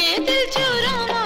दिल चुरा